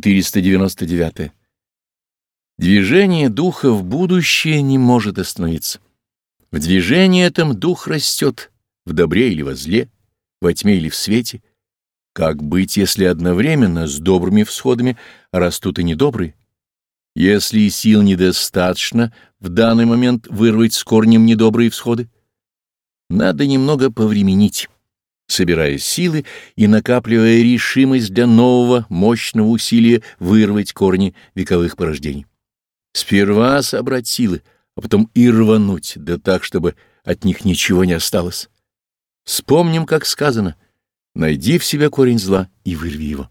499. Движение духа в будущее не может остановиться. В движении этом дух растет, в добре или во зле, во тьме или в свете. Как быть, если одновременно с добрыми всходами растут и недобрые? Если сил недостаточно в данный момент вырвать с корнем недобрые всходы, надо немного повременить, собирая силы и накапливая решимость для нового мощного усилия вырвать корни вековых порождений. Сперва собрать силы, а потом и рвануть, да так, чтобы от них ничего не осталось. Вспомним, как сказано, найди в себя корень зла и вырви его.